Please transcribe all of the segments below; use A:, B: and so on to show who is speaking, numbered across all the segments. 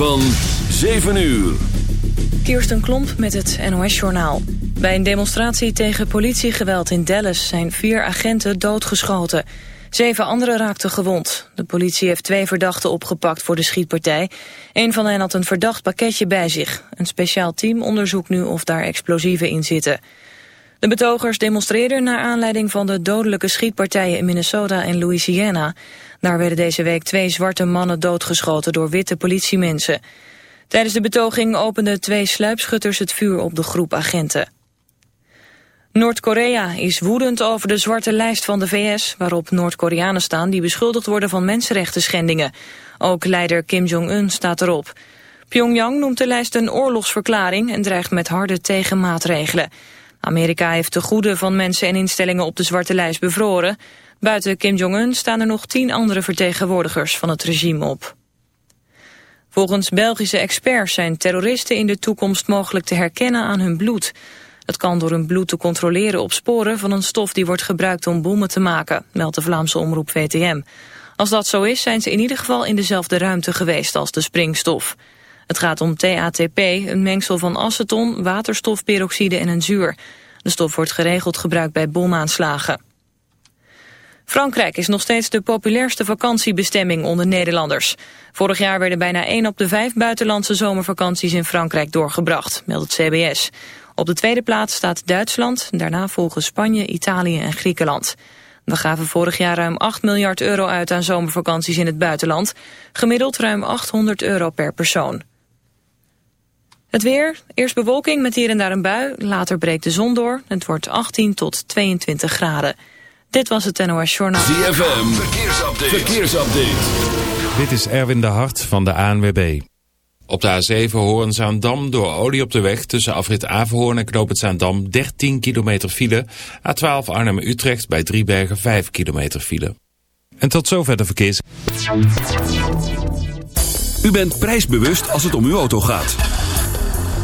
A: Van 7 uur.
B: Kirsten Klomp met het NOS-journaal. Bij een demonstratie tegen politiegeweld in Dallas zijn vier agenten doodgeschoten. Zeven anderen raakten gewond. De politie heeft twee verdachten opgepakt voor de schietpartij. Een van hen had een verdacht pakketje bij zich. Een speciaal team onderzoekt nu of daar explosieven in zitten. De betogers demonstreerden naar aanleiding van de dodelijke schietpartijen in Minnesota en Louisiana. Daar werden deze week twee zwarte mannen doodgeschoten door witte politiemensen. Tijdens de betoging openden twee sluipschutters het vuur op de groep agenten. Noord-Korea is woedend over de zwarte lijst van de VS... waarop Noord-Koreanen staan die beschuldigd worden van mensenrechten schendingen. Ook leider Kim Jong-un staat erop. Pyongyang noemt de lijst een oorlogsverklaring... en dreigt met harde tegenmaatregelen. Amerika heeft de goede van mensen en instellingen op de zwarte lijst bevroren. Buiten Kim Jong-un staan er nog tien andere vertegenwoordigers van het regime op. Volgens Belgische experts zijn terroristen in de toekomst mogelijk te herkennen aan hun bloed. Het kan door hun bloed te controleren op sporen van een stof die wordt gebruikt om bommen te maken, meldt de Vlaamse omroep VTM. Als dat zo is, zijn ze in ieder geval in dezelfde ruimte geweest als de springstof. Het gaat om TATP, een mengsel van aceton, waterstofperoxide en een zuur. De stof wordt geregeld gebruikt bij bomaanslagen. Frankrijk is nog steeds de populairste vakantiebestemming onder Nederlanders. Vorig jaar werden bijna 1 op de 5 buitenlandse zomervakanties in Frankrijk doorgebracht, meldt het CBS. Op de tweede plaats staat Duitsland, daarna volgen Spanje, Italië en Griekenland. We gaven vorig jaar ruim 8 miljard euro uit aan zomervakanties in het buitenland. Gemiddeld ruim 800 euro per persoon. Het weer, eerst bewolking met hier en daar een bui, later breekt de zon door. Het wordt 18 tot 22 graden. Dit was het NOS Journaal.
A: ZFM, verkeersupdate. verkeersupdate.
C: Dit is Erwin de Hart van de ANWB. Op de A7 Hoorn-Zaandam door olie op de weg tussen afrit Averhoorn en Knoop het Zaandam 13 kilometer file. A12 Arnhem-Utrecht bij Driebergen 5 kilometer file. En tot zover de verkeers.
A: U bent prijsbewust als het om uw auto gaat.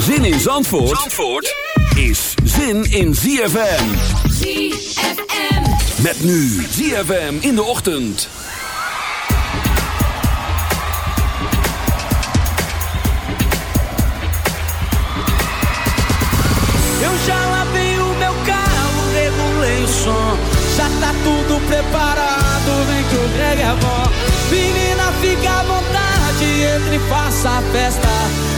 A: Zin in Zandvoort, Zandvoort is zin in ZFM.
D: ZFM.
A: Met nu ZFM in de ochtend.
E: Eu já lavei o meu carro, regulei o som. Já tá tudo preparado, vem que o Greg é bom. Menina, fica à vontade, entre e faça a festa.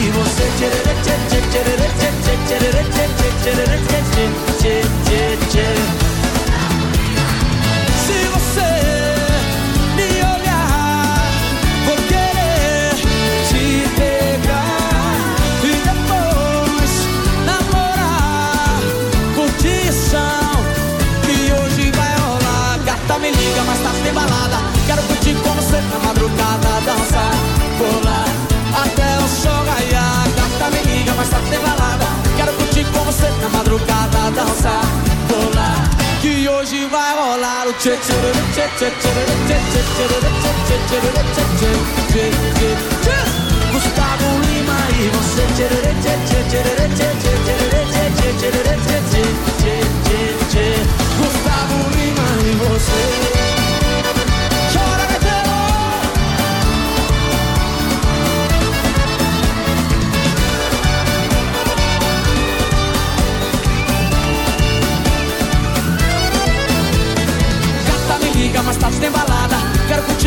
E: e você tchê, tchê, tchê, tchê, tchê, tchê, tchê, tchê, tchê, tchê, Se você me olhar, vou querer te pegar e depois namorar, curtição que hoje vai rolar. Gata me liga, mas tá sem quero curtir com você na madrugada. Mas tá tem balada. Quero curtir com você na madrugada, dançar, pular. Que hoje vai rolar o tchê tchê tchê tchê tchê tchê tchê tchê tchê tchê tchê Gustavo Lima e você tchê tchê tchê tchê tchê tchê tchê tchê Gustavo e você.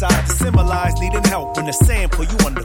F: side to symbolize needing help in the sample you under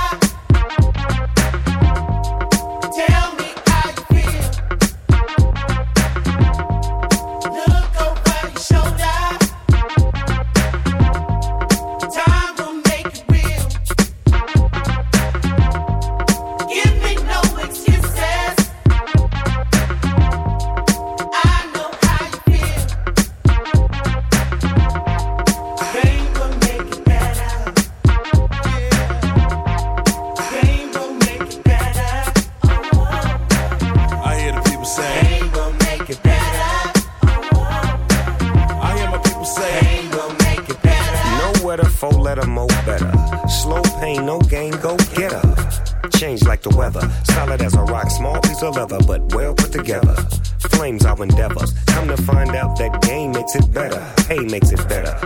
G: tell me.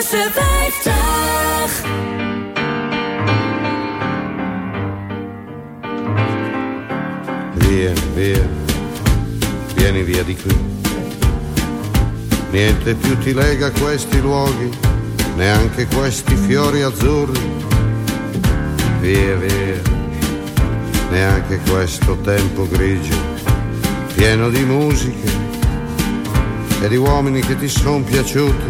D: Zomerse 50.
H: Vieni, via, vieni via di qui. Niente più ti lega a questi luoghi, neanche questi fiori azzurri. Via, via, neanche questo tempo grigio, pieno di musiche e di uomini che ti sono piaciuti.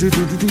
H: Do do do do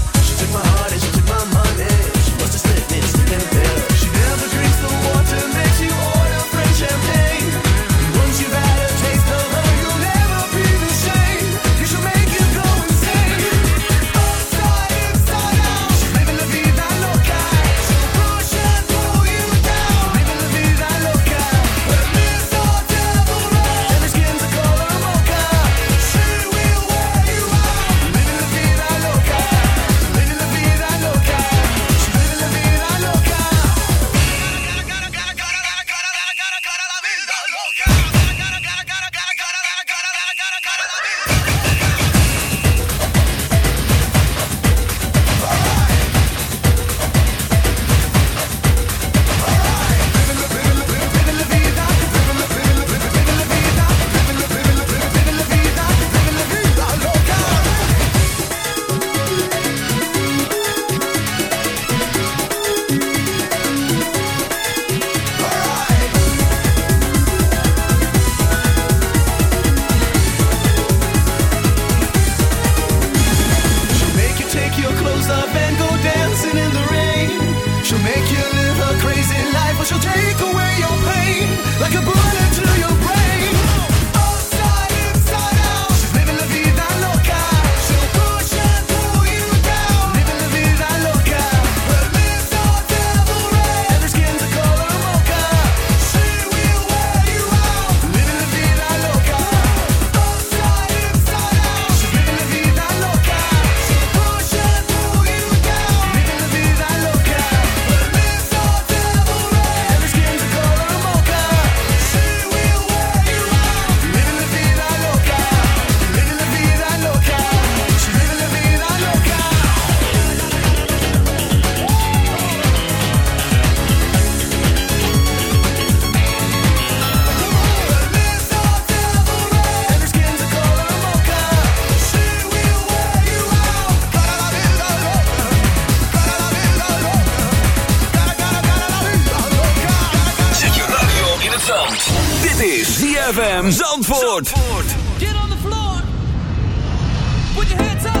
I: On the floor. Put your hands up.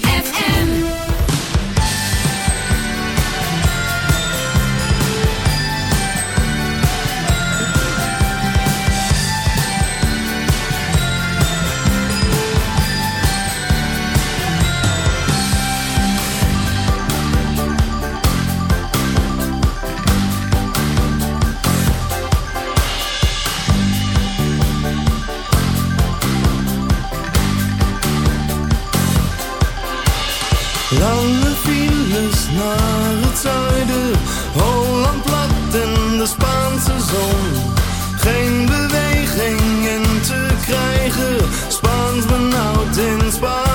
I: Geen bewegingen te krijgen, spant benauwd in
J: span.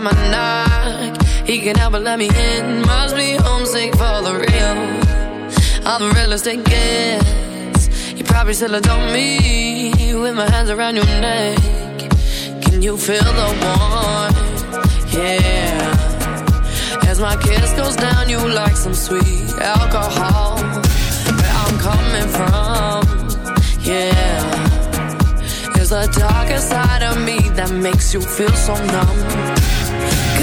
J: Time I knock, he can help but let me in. Must be homesick for the real. I'm the realest it gets. You probably still adore me with my hands around your neck. Can you feel the warmth? Yeah. As my kiss goes down, you like some sweet alcohol. Where I'm coming from, yeah. The darker side of me that makes you feel so numb.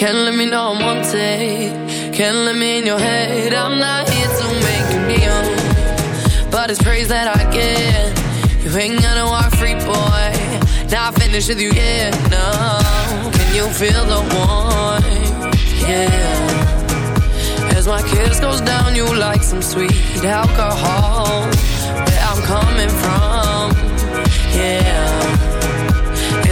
J: Can't let me know I'm wanted. Can't let me in your head. I'm not here to make you kneel. But it's praise that I get. You ain't gonna walk free, boy. Not finished with you yet, no. Can you feel the warmth? Yeah. As my kiss goes down, you like some sweet alcohol. Where I'm coming from, yeah.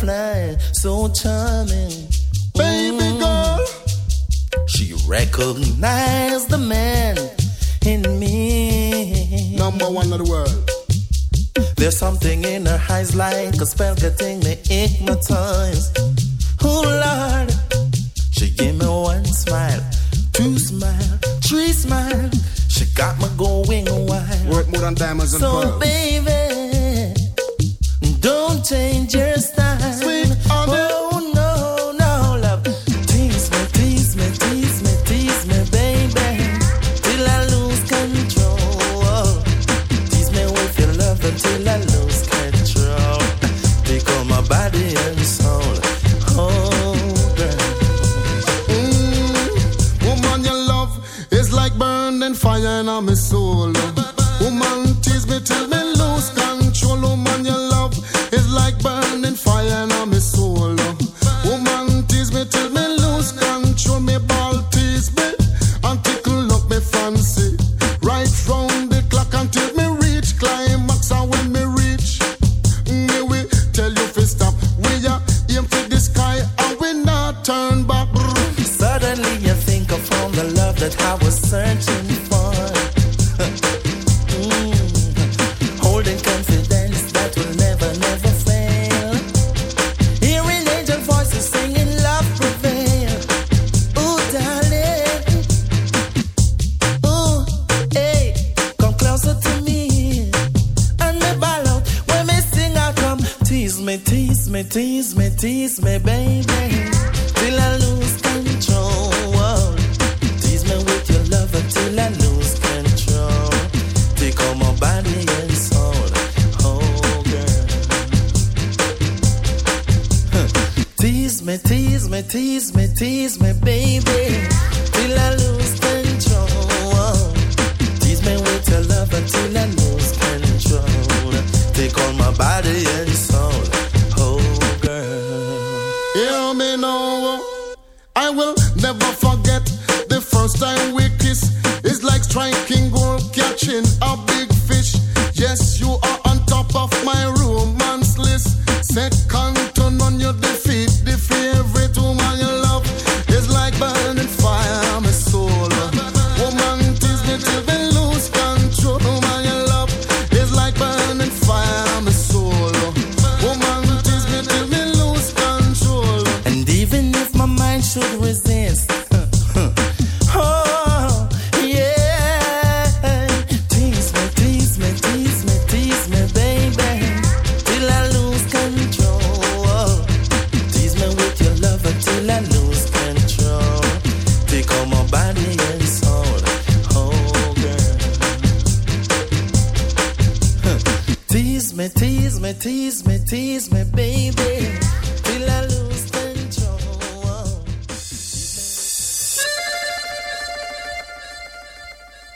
K: butterfly, so charming. Baby mm. girl, she recognized the man in me.
L: Number one of the world.
K: There's something in her eyes like a spell getting me hypnotized.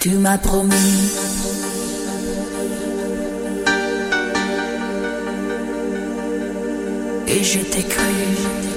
M: Tu m'as promis. Et je t'ai cru.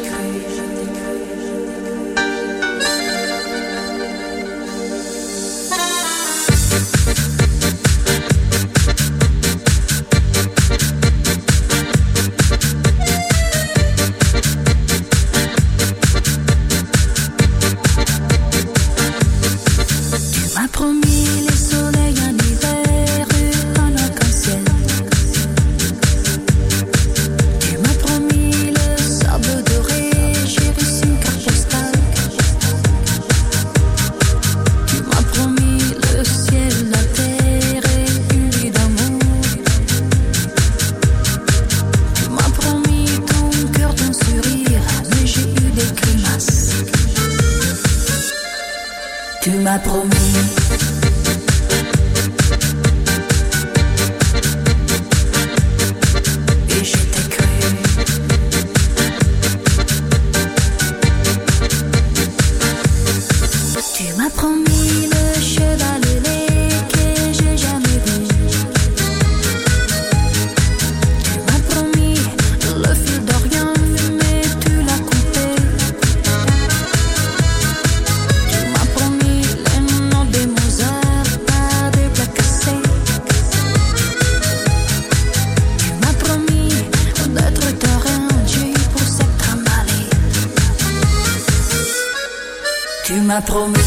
N: trop